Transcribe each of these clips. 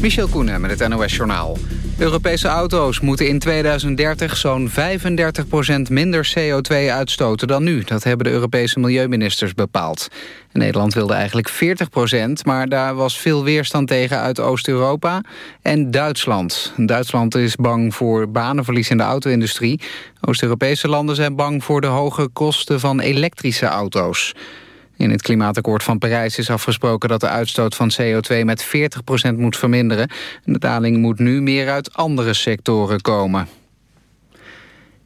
Michel Koenen met het NOS-journaal. Europese auto's moeten in 2030 zo'n 35% minder CO2 uitstoten dan nu. Dat hebben de Europese milieuministers bepaald. Nederland wilde eigenlijk 40% maar daar was veel weerstand tegen uit Oost-Europa en Duitsland. Duitsland is bang voor banenverlies in de auto-industrie. Oost-Europese landen zijn bang voor de hoge kosten van elektrische auto's. In het klimaatakkoord van Parijs is afgesproken dat de uitstoot van CO2 met 40% moet verminderen. De daling moet nu meer uit andere sectoren komen.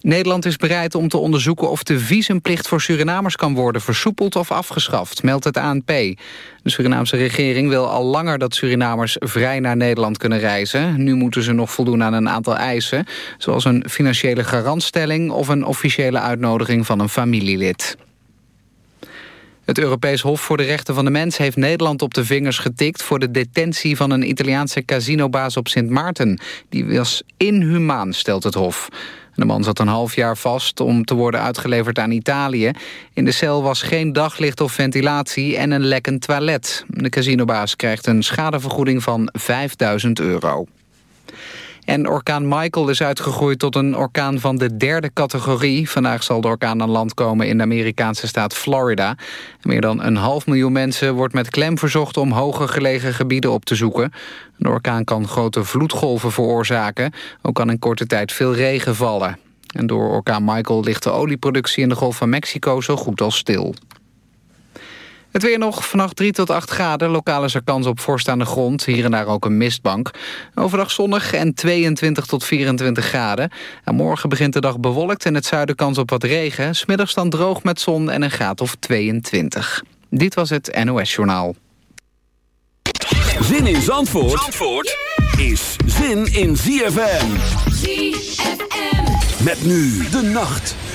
Nederland is bereid om te onderzoeken of de visumplicht voor Surinamers kan worden versoepeld of afgeschaft, meldt het ANP. De Surinaamse regering wil al langer dat Surinamers vrij naar Nederland kunnen reizen. Nu moeten ze nog voldoen aan een aantal eisen, zoals een financiële garantstelling of een officiële uitnodiging van een familielid. Het Europees Hof voor de Rechten van de Mens heeft Nederland op de vingers getikt... voor de detentie van een Italiaanse casinobaas op Sint Maarten. Die was inhumaan, stelt het Hof. De man zat een half jaar vast om te worden uitgeleverd aan Italië. In de cel was geen daglicht of ventilatie en een lekkend toilet. De casinobaas krijgt een schadevergoeding van 5000 euro. En orkaan Michael is uitgegroeid tot een orkaan van de derde categorie. Vandaag zal de orkaan aan land komen in de Amerikaanse staat Florida. Meer dan een half miljoen mensen wordt met klem verzocht... om hoger gelegen gebieden op te zoeken. De orkaan kan grote vloedgolven veroorzaken. Ook kan in korte tijd veel regen vallen. En door orkaan Michael ligt de olieproductie in de Golf van Mexico zo goed als stil. Het weer nog, vannacht 3 tot 8 graden. Lokaal is er kans op vorst aan de grond. Hier en daar ook een mistbank. Overdag zonnig en 22 tot 24 graden. En morgen begint de dag bewolkt en het zuiden kans op wat regen. Smiddags dan droog met zon en een graad of 22. Dit was het NOS Journaal. Zin in Zandvoort, Zandvoort is zin in ZFM. ZFM. Met nu de nacht.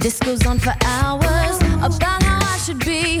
This goes on for hours. About how I should be,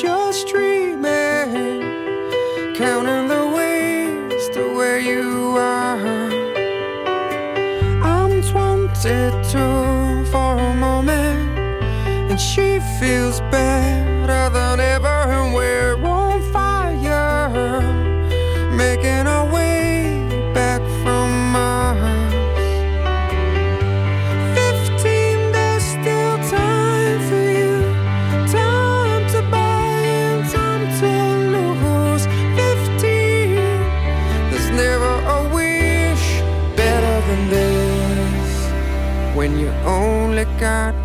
just dreaming, counting the ways to where you are. I'm 22 for a moment, and she feels better. got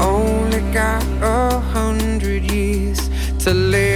only got a hundred years to live.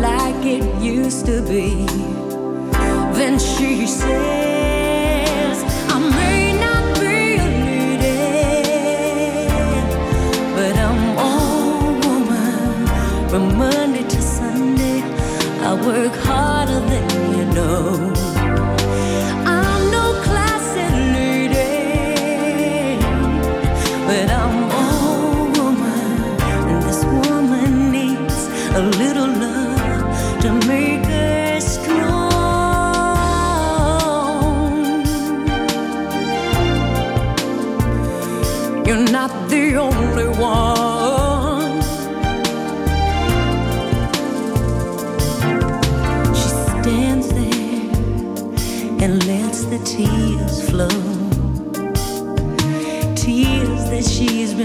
like it used to be. Then she says,